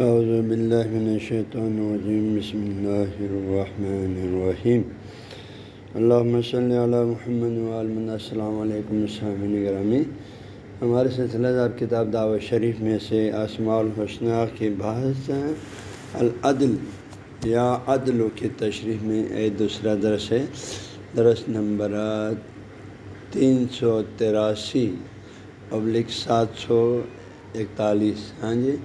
اعوذ باللہ من الشیطان الرجیم، بسم اللہ الرحمن الرحیم۔ اللہم صلی علی محمد وعلم السلام علیکم السلام گرامی ہمارے سلسلہ دار کتاب دعوت شریف میں سے اسماع الحسنہ کی بحث العدل۔ یا عدل کی تشریح میں ایک دوسرا درس ہے، درس نمبر تین سو تراسی ابلک سات سو اکتالیس۔ ہاں جی۔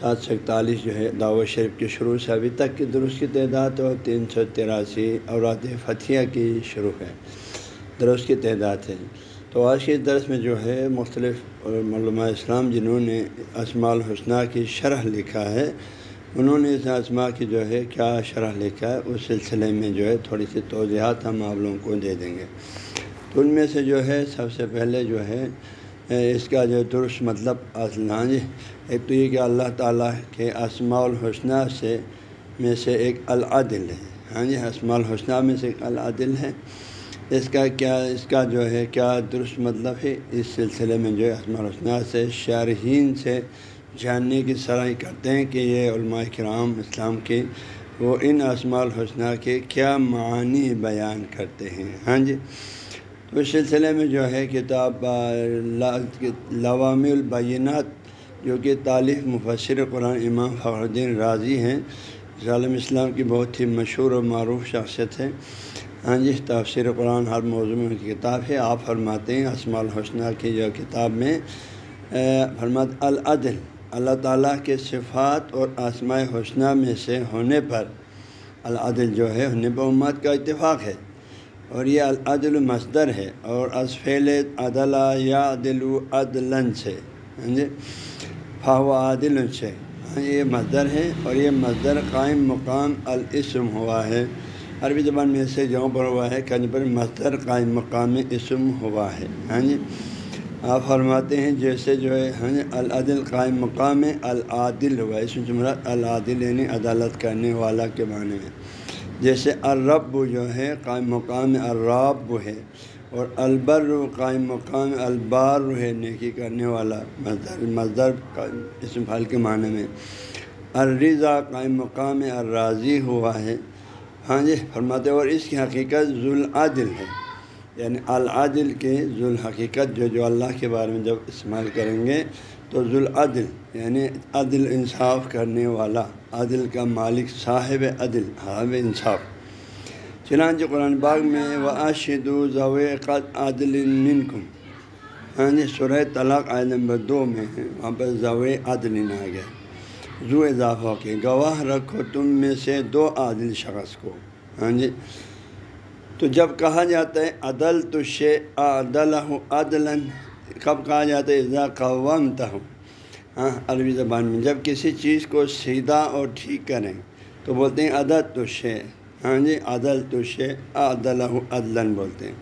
سات سو اکتالیس جو ہے دعوت شریف کے شروع سے ابھی تک کی درست کی تعداد اور تین سو تراسی اورات فتھیہ کی شروع ہے۔ درست کی تعداد ہے۔ تو آج کے درس میں جو ہے مختلف علماء اسلام جنہوں نے اسماع الحسنہ کی شرح لکھا ہے، انہوں نے اس اسماء کی جو ہے کیا شرح لکھا ہے، اس سلسلے میں جو ہے تھوڑی سی توضیحات ہم آپ لوگوں کو دے دیں گے۔ تو ان میں سے جو ہے سب سے پہلے جو ہے اس کا جو درست مطلب ہاں جی ایک تو یہ کہ اللہ تعالیٰ کے اسماع الحسنہ سے میں سے ایک العدل ہے ہاں جی اسماع الحسنہ میں سے ایک العدل ہے۔ اس کا کیا، اس کا جو ہے کیا درست مطلب ہے؟ اس سلسلے میں جو ہے اسماع الحسنہ سے شارحین سے جاننے کی صلاحی کرتے ہیں کہ یہ علماء کرام اسلام کے وہ ان اسماع الحسنہ کے کیا معانی بیان کرتے ہیں ہاں جی۔ تو اس سلسلے میں جو ہے کتاب لوام البینات جو کہ طالف مفسر قرآن امام فخر الدین راضی ہیں، ظالم اسلام کی بہت ہی مشہور اور معروف شخصیت ہے ہاں جی تفسیر قرآن ہر موضوع میں کی کتاب ہے۔ آپ فرماتے ہیں اسماع الحسنہ کی جو کتاب میں فرمات العدل، اللہ تعالیٰ کے صفات اور آسماء حسنہ میں سے ہونے پر العدل جو ہے پر امت کا اتفاق ہے۔ اور یہ العدل مصدر ہے اور اسفیل عدلا یا عدل عدلن سے ہاں جی؟ فاو عادل سے۔ ہاں یہ مصدر ہے اور یہ مصدر قائم مقام الاسم ہوا ہے۔ عربی زبان میں سے جہاں پر ہوا ہے کہیں یعنی پر مصدر قائم مقام اسم ہوا ہے۔ ہاں جی؟ آپ فرماتے ہیں جیسے جو ہے ہاں جی؟ العدل قائم مقام العادل ہوا اس میں العادل یعنی عدالت کرنے والا کے معنی میں۔ جیسے الرب جو ہے، قائم مقام الراب ہے، اور البر قائم مقام البار ہے، نیکی کرنے والا مزدر مزدر اسم پھل کے معنی میں۔ الرضا قائم مقام الراضی ہوا ہے۔ ہاں جی فرماتے اور اس کی حقیقت ذوالعدل ہے۔ یعنی العادل کے ذوالحقیقت جو جو اللہ کے بارے میں جب استعمال کریں گے تو ذوالعدل یعنی عدل انصاف کرنے والا، عدل کا مالک صاحب عدل حاب انصاف۔ چنانچہ قرآن باغ میں وہ اشد قد عدل منکم ہاں جی سرح طلاق عائد نمبر دو میں وہاں پر ضو عدل آ گیا۔ زو اضافہ کے گواہ رکھو تم میں سے دو عادل شخص کو۔ ہاں جی تو جب کہا جاتا ہے عدل تو شے عدل عدلن کب کہا جاتا ہے؟ اذا قومتا ہوں ہاں عربی زبان میں۔ جب کسی چیز کو سیدھا اور ٹھیک کریں، تو بولتے ہیں عدد تو شے ہاں جی عدل تو شے عدل عدلن بولتے ہیں۔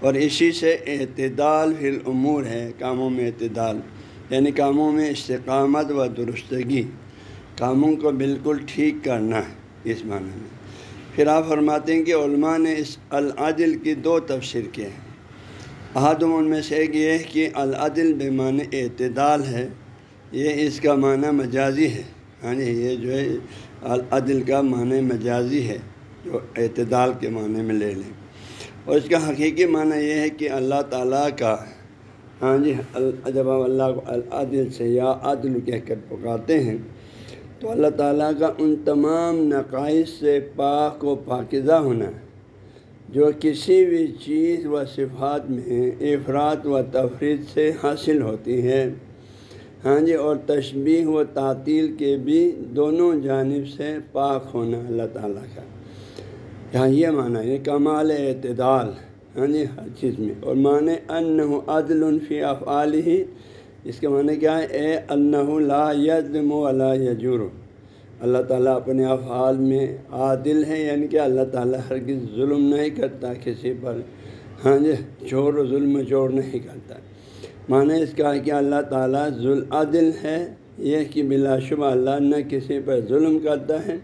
اور اسی سے اعتدال فی الامور ہے، کاموں میں اعتدال۔ یعنی کاموں میں استقامت و درستگی۔ کاموں کو بالکل ٹھیک کرنا ہے، اس معنی میں۔ پھر آپ فرماتے ہیں کہ علماء نے اس العدل کی دو تفسیر کیے ہیں۔ احادم ان میں سے ایک یہ ہے کہ العدل بے معنی اعتدال ہے، یہ اس کا معنی مجازی ہے۔ ہاں جی یہ جو ہے، العدل کا معنی مجازی ہے، جو اعتدال کے معنی میں لے لیں۔ اور اس کا حقیقی معنی یہ ہے کہ اللہ تعالیٰ کا ہاں جی جب ہم اللہ کو العدل سے یا عدل کہہ کر پکاتے ہیں تو اللہ تعالیٰ کا ان تمام نقائص سے پاک و پاکزہ ہونا جو کسی بھی چیز و صفات میں افراد و تفرید سے حاصل ہوتی ہے ہاں جی اور تشبیح و تعطیل کے بھی دونوں جانب سے پاک ہونا اللہ تعالیٰ کا۔ یہاں یہ معنی ہے کمال اعتدال ہاں جی ہر چیز میں۔ اور معنی ان عدل فی افعال ہی اس کے معنی کیا ہے؟ اے انّ لا یدم ولا یجور. اللہ تعالیٰ اپنے افعال میں عادل ہے یعنی کہ اللہ تعالیٰ ہر کسی ظلم نہیں کرتا کسی پر. ہاں جی چور و ظلم چور نہیں کرتا. معنی اس کا ہے کہ اللہ تعالیٰ ذوالعدل ہے، یہ کہ بلا شبہ اللہ نہ کسی پر ظلم کرتا ہے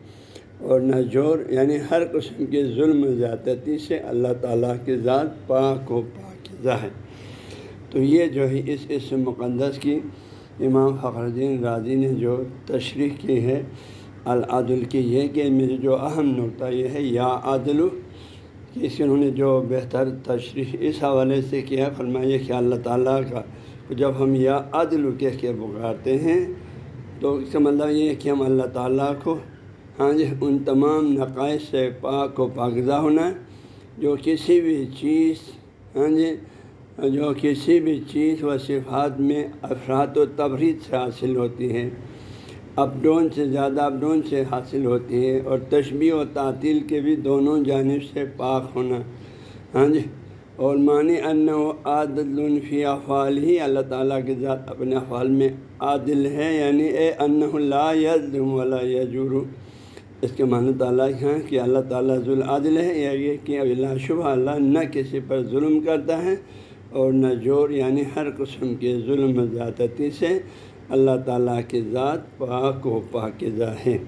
اور نہ جور یعنی ہر قسم کے ظلم زیادتی سے اللہ تعالیٰ کی ذات پاک و پاکزہ ہے. تو یہ جو ہے اس اس مقدس کی امام فخر الدین راضی نے جو تشریح کی ہے، العدل کی، یہ کہ میری جو اہم نقطہ یہ ہے، یا عدل، کہ اس انہوں نے جو بہتر تشریح اس حوالے سے کیا، فرمائیے کہ اللہ تعالیٰ کا جب ہم یا عدل کہہ کے پکارتے ہیں، تو اس کا مطلب یہ ہے کہ ہم اللہ تعالیٰ کو ہاں جی ان تمام نقائص سے پاک و پاکزہ ہونا، جو کسی بھی چیز ہاں جی جو کسی بھی چیز و صفات میں افراد و تبرید سے حاصل ہوتی ہے اپ ڈون سے زیادہ اپ ڈون سے حاصل ہوتی ہے اور تشبیہ و تعطیل کے بھی دونوں جانب سے پاک ہونا۔ ہاں جی؟ اور معنی ان و عادل الفی افعال ہی، اللہ تعالیٰ کے ذات اپنے افعال میں عادل ہے یعنی اے ان اللہ یزم ولا یجور۔ اس کے معنی تعالیٰ ہیں کہ اللہ تعالیٰ ذوالعادل ہے یا یہ کہ اللہ شبہ، اللہ نہ کسی پر ظلم کرتا ہے اور نہ جور یعنی ہر قسم کے ظلم زیادتی سے اللہ تعالیٰ کی ذات پاک و پاکزہ ہے۔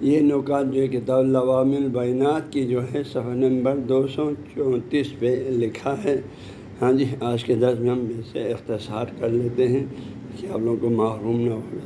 یہ نکات جو ہے کتاب الوام البینات کی جو ہے صفحہ نمبر دو سو چونتیس پہ لکھا ہے۔ ہاں جی آج کے درس میں ہم اسے اختصار کر لیتے ہیں کہ آپ لوگوں کو محروم نہ ہو۔